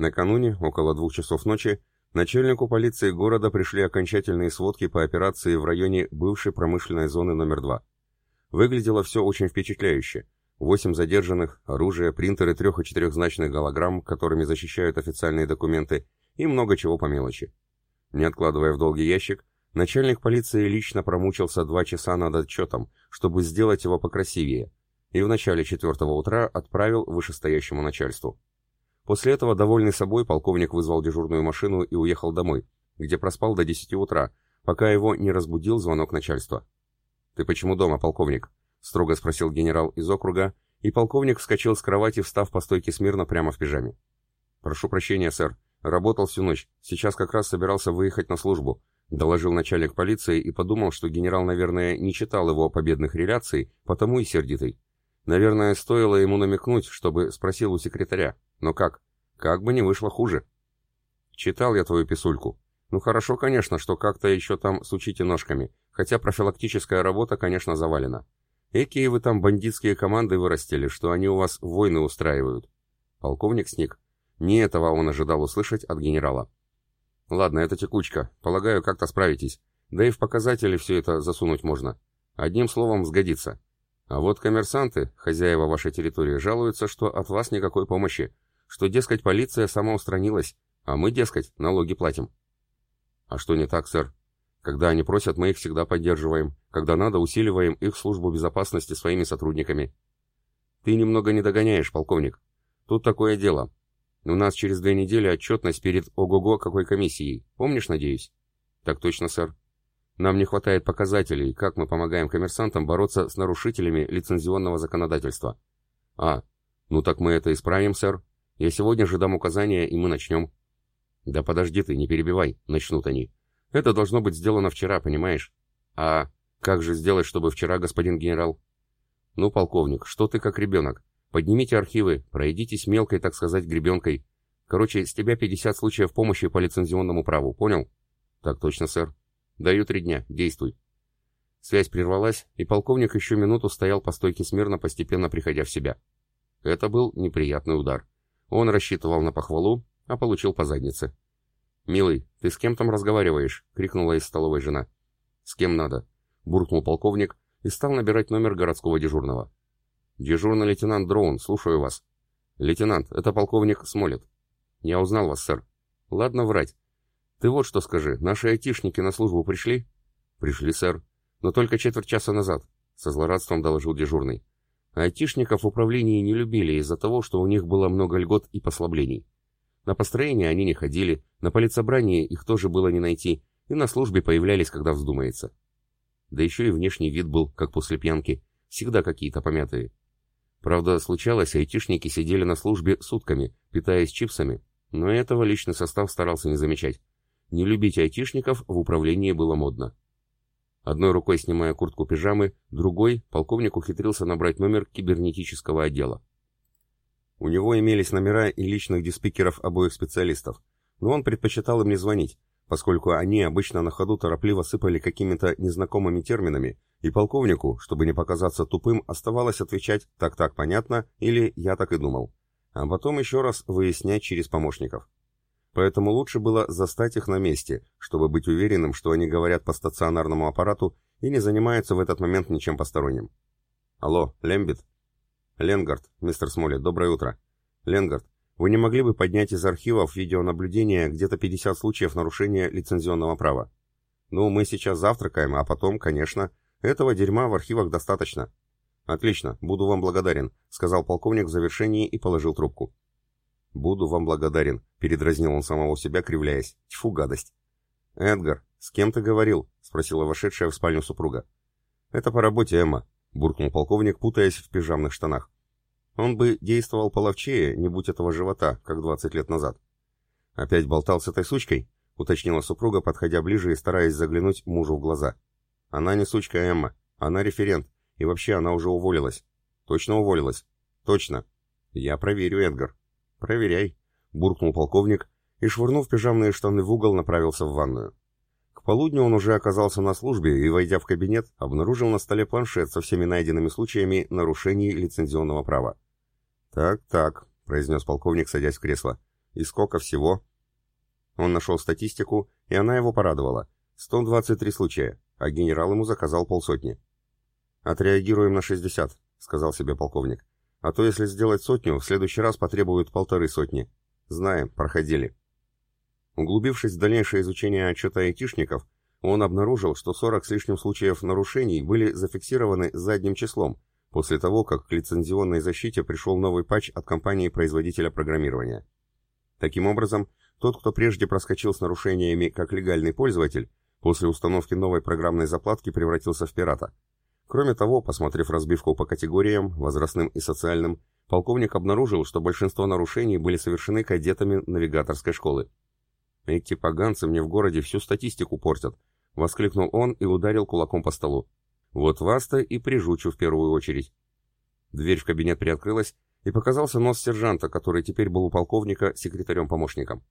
Накануне, около двух часов ночи, начальнику полиции города пришли окончательные сводки по операции в районе бывшей промышленной зоны номер 2. Выглядело все очень впечатляюще. Восемь задержанных, оружие, принтеры трех- и четырехзначных голограмм, которыми защищают официальные документы, и много чего по мелочи. Не откладывая в долгий ящик, начальник полиции лично промучился два часа над отчетом, чтобы сделать его покрасивее, и в начале четвертого утра отправил вышестоящему начальству. После этого, довольный собой, полковник вызвал дежурную машину и уехал домой, где проспал до 10 утра, пока его не разбудил звонок начальства. «Ты почему дома, полковник?» — строго спросил генерал из округа, и полковник вскочил с кровати, встав по стойке смирно прямо в пижаме. «Прошу прощения, сэр. Работал всю ночь. Сейчас как раз собирался выехать на службу», — доложил начальник полиции и подумал, что генерал, наверное, не читал его победных реляций, потому и сердитый. Наверное, стоило ему намекнуть, чтобы спросил у секретаря. Но как? Как бы не вышло хуже. «Читал я твою писульку. Ну хорошо, конечно, что как-то еще там сучите ножками, хотя профилактическая работа, конечно, завалена. Экие вы там бандитские команды вырастили, что они у вас войны устраивают. Полковник сник. Не этого он ожидал услышать от генерала. Ладно, это текучка. Полагаю, как-то справитесь. Да и в показатели все это засунуть можно. Одним словом, сгодится. А вот коммерсанты, хозяева вашей территории, жалуются, что от вас никакой помощи, что, дескать, полиция самоустранилась, а мы, дескать, налоги платим. А что не так, сэр? Когда они просят, мы их всегда поддерживаем. Когда надо, усиливаем их службу безопасности своими сотрудниками. Ты немного не догоняешь, полковник. Тут такое дело. У нас через две недели отчетность перед ого-го какой комиссией. Помнишь, надеюсь? Так точно, сэр. Нам не хватает показателей, как мы помогаем коммерсантам бороться с нарушителями лицензионного законодательства. А, ну так мы это исправим, сэр. Я сегодня же дам указания, и мы начнем. Да подожди ты, не перебивай, начнут они. Это должно быть сделано вчера, понимаешь? А как же сделать, чтобы вчера, господин генерал? Ну, полковник, что ты как ребенок? Поднимите архивы, пройдитесь мелкой, так сказать, гребенкой. Короче, с тебя 50 случаев помощи по лицензионному праву, понял? Так точно, сэр. Даю три дня, действуй. Связь прервалась, и полковник еще минуту стоял по стойке смирно, постепенно приходя в себя. Это был неприятный удар. Он рассчитывал на похвалу, а получил по заднице. «Милый, ты с кем там разговариваешь?» — крикнула из столовой жена. «С кем надо?» — буркнул полковник и стал набирать номер городского дежурного. «Дежурный лейтенант Дроун, слушаю вас». «Лейтенант, это полковник Смолет». «Я узнал вас, сэр». «Ладно врать. Ты вот что скажи, наши айтишники на службу пришли?» «Пришли, сэр. Но только четверть часа назад», — со злорадством доложил дежурный. Айтишников в управлении не любили из-за того, что у них было много льгот и послаблений. На построение они не ходили, на политсобрании их тоже было не найти, и на службе появлялись, когда вздумается. Да еще и внешний вид был, как после пьянки, всегда какие-то помятые. Правда, случалось, айтишники сидели на службе сутками, питаясь чипсами, но этого личный состав старался не замечать. Не любить айтишников в управлении было модно. Одной рукой снимая куртку пижамы, другой полковник ухитрился набрать номер кибернетического отдела. У него имелись номера и личных диспикеров обоих специалистов, но он предпочитал им не звонить, поскольку они обычно на ходу торопливо сыпали какими-то незнакомыми терминами, и полковнику, чтобы не показаться тупым, оставалось отвечать «так-так, понятно» или «я так и думал», а потом еще раз выяснять через помощников. Поэтому лучше было застать их на месте, чтобы быть уверенным, что они говорят по стационарному аппарату и не занимаются в этот момент ничем посторонним. «Алло, Лембит?» «Ленгард, мистер Смоли, доброе утро». «Ленгард, вы не могли бы поднять из архивов видеонаблюдения где-то 50 случаев нарушения лицензионного права?» «Ну, мы сейчас завтракаем, а потом, конечно, этого дерьма в архивах достаточно». «Отлично, буду вам благодарен», — сказал полковник в завершении и положил трубку. «Буду вам благодарен», — передразнил он самого себя, кривляясь. «Тьфу, гадость». «Эдгар, с кем ты говорил?» — спросила вошедшая в спальню супруга. «Это по работе, Эмма», — буркнул полковник, путаясь в пижамных штанах. Он бы действовал половчее, не будь этого живота, как двадцать лет назад. «Опять болтал с этой сучкой?» — уточнила супруга, подходя ближе и стараясь заглянуть мужу в глаза. «Она не сучка, Эмма. Она референт. И вообще она уже уволилась». «Точно уволилась?» «Точно». «Я проверю, Эдгар». «Проверяй», — буркнул полковник и, швырнув пижамные штаны в угол, направился в ванную. К полудню он уже оказался на службе и, войдя в кабинет, обнаружил на столе планшет со всеми найденными случаями нарушений лицензионного права. «Так, так», — произнес полковник, садясь в кресло. И сколько всего?» Он нашел статистику, и она его порадовала. 123 случая, а генерал ему заказал полсотни. «Отреагируем на 60», — сказал себе полковник. «А то если сделать сотню, в следующий раз потребуют полторы сотни. Знаем, проходили». Углубившись в дальнейшее изучение отчета айтишников, он обнаружил, что 40 с лишним случаев нарушений были зафиксированы задним числом, после того, как к лицензионной защите пришел новый патч от компании-производителя программирования. Таким образом, тот, кто прежде проскочил с нарушениями как легальный пользователь, после установки новой программной заплатки превратился в пирата. Кроме того, посмотрев разбивку по категориям, возрастным и социальным, полковник обнаружил, что большинство нарушений были совершены кадетами навигаторской школы. «Эти поганцы мне в городе всю статистику портят», — воскликнул он и ударил кулаком по столу. «Вот вас-то и прижучу в первую очередь». Дверь в кабинет приоткрылась, и показался нос сержанта, который теперь был у полковника секретарем-помощником.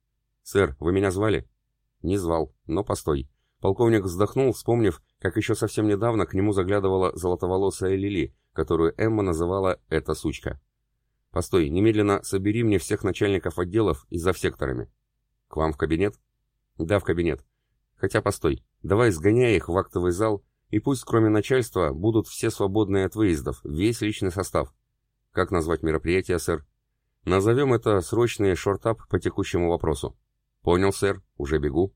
«Сэр, вы меня звали?» «Не звал, но постой». Полковник вздохнул, вспомнив, как еще совсем недавно к нему заглядывала золотоволосая Лили, которую Эмма называла «эта сучка». «Постой, немедленно собери мне всех начальников отделов и за секторами». «К вам в кабинет?» «Да, в кабинет. Хотя постой, давай сгоняй их в актовый зал, и пусть кроме начальства будут все свободные от выездов, весь личный состав. Как назвать мероприятие, сэр? Назовем это срочный шортап по текущему вопросу. Понял, сэр, уже бегу.